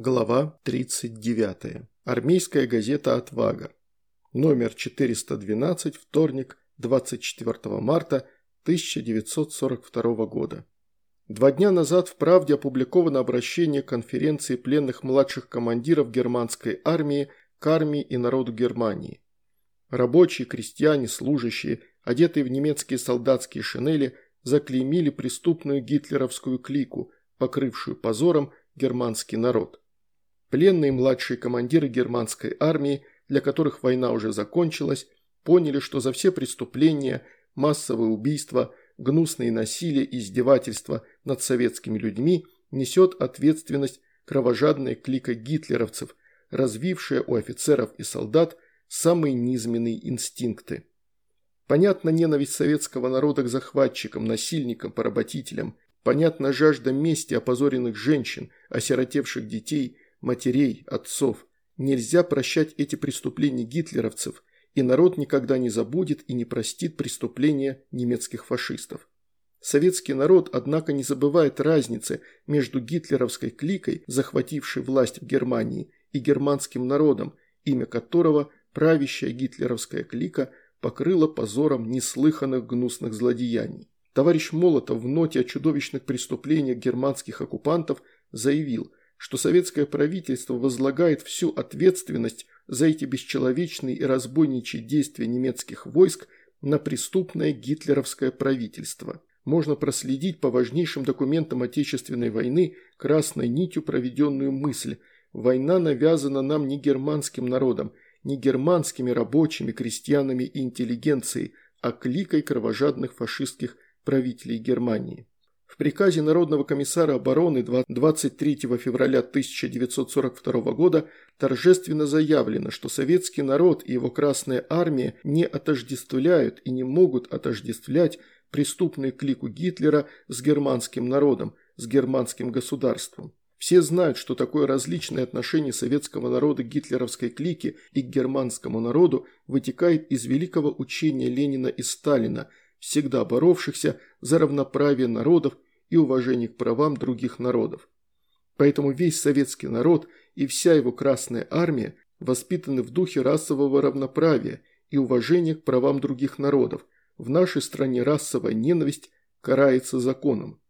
Глава 39. Армейская газета «Отвага». Номер 412, вторник, 24 марта 1942 года. Два дня назад в «Правде» опубликовано обращение конференции пленных младших командиров германской армии к армии и народу Германии. Рабочие, крестьяне, служащие, одетые в немецкие солдатские шинели, заклеймили преступную гитлеровскую клику, покрывшую позором германский народ. Пленные младшие командиры германской армии, для которых война уже закончилась, поняли, что за все преступления, массовые убийства, гнусные насилия и издевательства над советскими людьми несет ответственность кровожадная клика гитлеровцев, развившая у офицеров и солдат самые низменные инстинкты. Понятна ненависть советского народа к захватчикам, насильникам, поработителям. Понятна жажда мести опозоренных женщин, осиротевших детей, матерей, отцов. Нельзя прощать эти преступления гитлеровцев, и народ никогда не забудет и не простит преступления немецких фашистов. Советский народ, однако, не забывает разницы между гитлеровской кликой, захватившей власть в Германии, и германским народом, имя которого правящая гитлеровская клика покрыла позором неслыханных гнусных злодеяний. Товарищ Молотов в ноте о чудовищных преступлениях германских оккупантов заявил, что советское правительство возлагает всю ответственность за эти бесчеловечные и разбойничьи действия немецких войск на преступное гитлеровское правительство. Можно проследить по важнейшим документам Отечественной войны красной нитью проведенную мысль «Война навязана нам не германским народом, не германскими рабочими, крестьянами и интеллигенцией, а кликой кровожадных фашистских правителей Германии. В приказе Народного комиссара обороны 23 февраля 1942 года торжественно заявлено, что советский народ и его Красная Армия не отождествляют и не могут отождествлять преступную клику Гитлера с германским народом, с германским государством. Все знают, что такое различное отношение советского народа к гитлеровской клике и к германскому народу вытекает из великого учения Ленина и Сталина – всегда боровшихся за равноправие народов и уважение к правам других народов. Поэтому весь советский народ и вся его Красная Армия воспитаны в духе расового равноправия и уважения к правам других народов. В нашей стране расовая ненависть карается законом.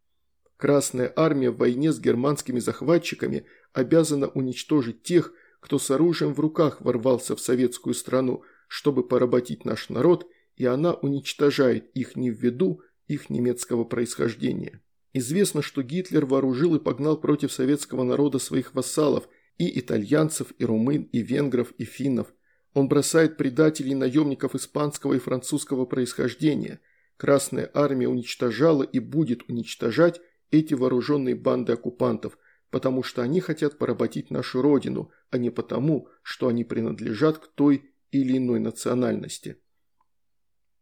Красная Армия в войне с германскими захватчиками обязана уничтожить тех, кто с оружием в руках ворвался в советскую страну, чтобы поработить наш народ – и она уничтожает их не ввиду их немецкого происхождения. Известно, что Гитлер вооружил и погнал против советского народа своих вассалов, и итальянцев, и румын, и венгров, и финнов. Он бросает предателей наемников испанского и французского происхождения. Красная армия уничтожала и будет уничтожать эти вооруженные банды оккупантов, потому что они хотят поработить нашу родину, а не потому, что они принадлежат к той или иной национальности.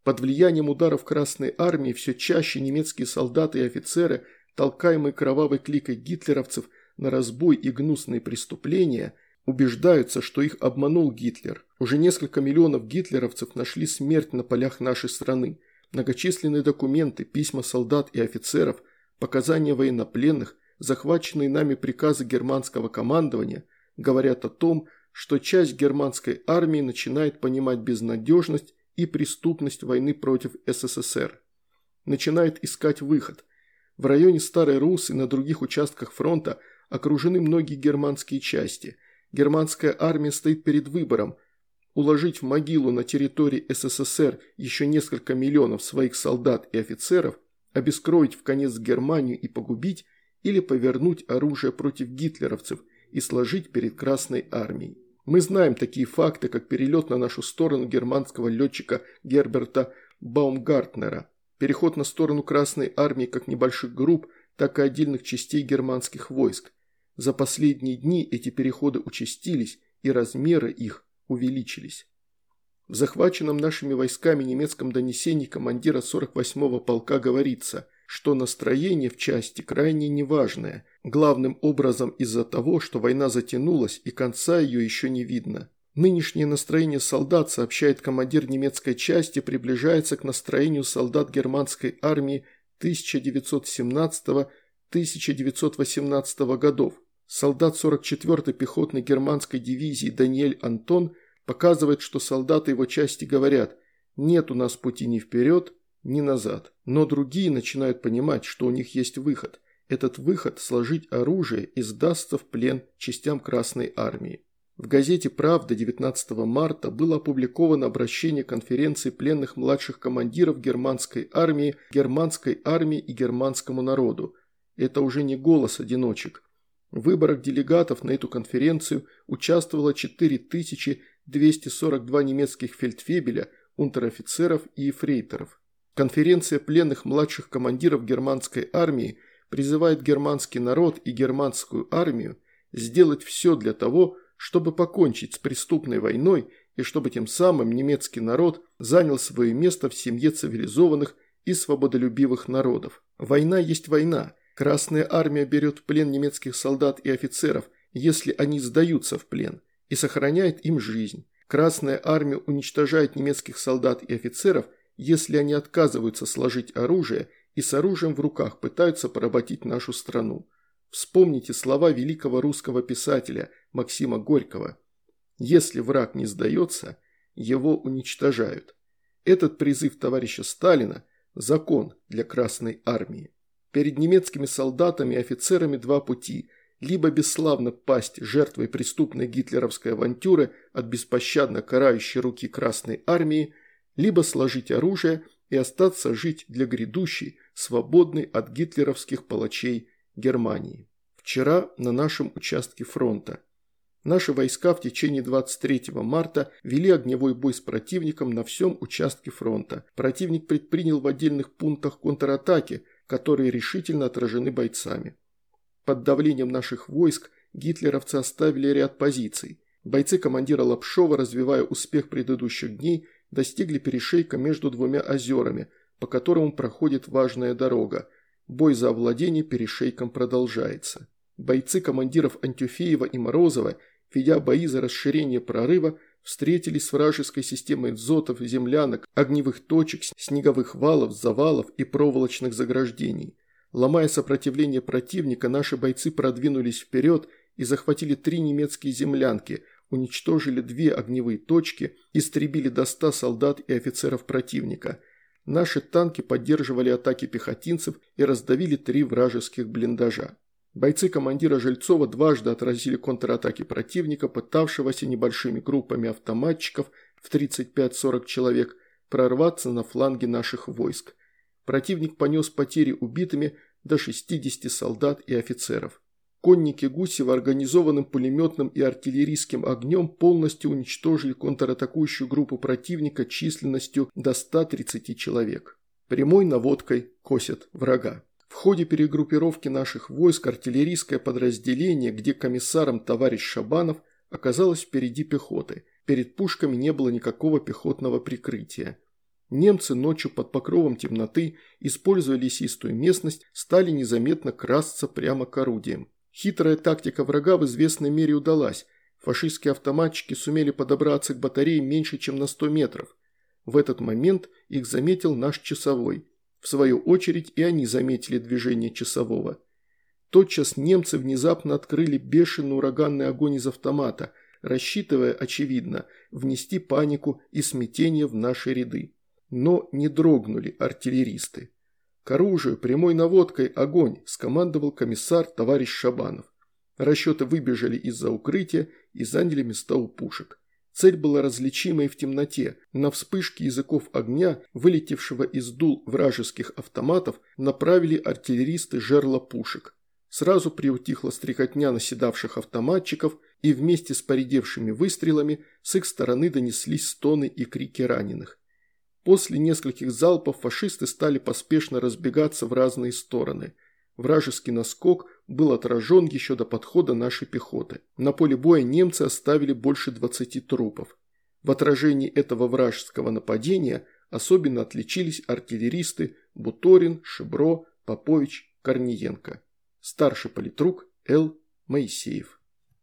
Под влиянием ударов Красной Армии все чаще немецкие солдаты и офицеры, толкаемые кровавой кликой гитлеровцев на разбой и гнусные преступления, убеждаются, что их обманул Гитлер. Уже несколько миллионов гитлеровцев нашли смерть на полях нашей страны. Многочисленные документы, письма солдат и офицеров, показания военнопленных, захваченные нами приказы германского командования говорят о том, что часть германской армии начинает понимать безнадежность и преступность войны против СССР. Начинает искать выход. В районе Старой Русы и на других участках фронта окружены многие германские части. Германская армия стоит перед выбором – уложить в могилу на территории СССР еще несколько миллионов своих солдат и офицеров, обескроить в конец Германию и погубить, или повернуть оружие против гитлеровцев и сложить перед Красной армией. Мы знаем такие факты, как перелет на нашу сторону германского летчика Герберта Баумгартнера, переход на сторону Красной Армии как небольших групп, так и отдельных частей германских войск. За последние дни эти переходы участились, и размеры их увеличились. В захваченном нашими войсками немецком донесении командира 48-го полка говорится – что настроение в части крайне неважное, главным образом из-за того, что война затянулась и конца ее еще не видно. Нынешнее настроение солдат, сообщает командир немецкой части, приближается к настроению солдат германской армии 1917-1918 годов. Солдат 44-й пехотной германской дивизии Даниэль Антон показывает, что солдаты его части говорят «нет у нас пути ни вперед, ни назад». Но другие начинают понимать, что у них есть выход. Этот выход – сложить оружие и сдастся в плен частям Красной Армии. В газете «Правда» 19 марта было опубликовано обращение конференции пленных младших командиров германской армии, германской армии и германскому народу. Это уже не голос одиночек. В выборах делегатов на эту конференцию участвовало 4242 немецких фельдфебеля, унтер-офицеров и эфрейторов. Конференция пленных младших командиров германской армии призывает германский народ и германскую армию сделать все для того, чтобы покончить с преступной войной и чтобы тем самым немецкий народ занял свое место в семье цивилизованных и свободолюбивых народов. Война есть война. Красная армия берет в плен немецких солдат и офицеров, если они сдаются в плен, и сохраняет им жизнь. Красная армия уничтожает немецких солдат и офицеров, если они отказываются сложить оружие и с оружием в руках пытаются поработить нашу страну. Вспомните слова великого русского писателя Максима Горького. Если враг не сдается, его уничтожают. Этот призыв товарища Сталина – закон для Красной Армии. Перед немецкими солдатами и офицерами два пути – либо бесславно пасть жертвой преступной гитлеровской авантюры от беспощадно карающей руки Красной Армии, либо сложить оружие и остаться жить для грядущей, свободной от гитлеровских палачей Германии. Вчера на нашем участке фронта. Наши войска в течение 23 марта вели огневой бой с противником на всем участке фронта. Противник предпринял в отдельных пунктах контратаки, которые решительно отражены бойцами. Под давлением наших войск гитлеровцы оставили ряд позиций. Бойцы командира Лапшова, развивая успех предыдущих дней, достигли перешейка между двумя озерами, по которому проходит важная дорога. Бой за овладение перешейком продолжается. Бойцы командиров Антюфеева и Морозова, ведя бои за расширение прорыва, встретились с вражеской системой дзотов, землянок, огневых точек, снеговых валов, завалов и проволочных заграждений. Ломая сопротивление противника, наши бойцы продвинулись вперед и захватили три немецкие землянки, уничтожили две огневые точки, истребили до ста солдат и офицеров противника – Наши танки поддерживали атаки пехотинцев и раздавили три вражеских блиндажа. Бойцы командира Жильцова дважды отразили контратаки противника, пытавшегося небольшими группами автоматчиков в 35-40 человек прорваться на фланге наших войск. Противник понес потери убитыми до 60 солдат и офицеров. Конники Гусева организованным пулеметным и артиллерийским огнем полностью уничтожили контратакующую группу противника численностью до 130 человек. Прямой наводкой косят врага. В ходе перегруппировки наших войск артиллерийское подразделение, где комиссаром товарищ Шабанов, оказалось впереди пехоты. Перед пушками не было никакого пехотного прикрытия. Немцы ночью под покровом темноты, используя лесистую местность, стали незаметно красться прямо к орудиям. Хитрая тактика врага в известной мере удалась. Фашистские автоматчики сумели подобраться к батарее меньше, чем на 100 метров. В этот момент их заметил наш часовой. В свою очередь и они заметили движение часового. Тотчас немцы внезапно открыли бешеный ураганный огонь из автомата, рассчитывая, очевидно, внести панику и смятение в наши ряды. Но не дрогнули артиллеристы. «К оружию, прямой наводкой, огонь!» – скомандовал комиссар товарищ Шабанов. Расчеты выбежали из-за укрытия и заняли места у пушек. Цель была различима и в темноте. На вспышке языков огня, вылетевшего из дул вражеских автоматов, направили артиллеристы жерла пушек. Сразу приутихла стрекотня наседавших автоматчиков, и вместе с поредевшими выстрелами с их стороны донеслись стоны и крики раненых. После нескольких залпов фашисты стали поспешно разбегаться в разные стороны. Вражеский наскок был отражен еще до подхода нашей пехоты. На поле боя немцы оставили больше 20 трупов. В отражении этого вражеского нападения особенно отличились артиллеристы Буторин, Шибро, Попович, Корниенко. Старший политрук Л. Моисеев.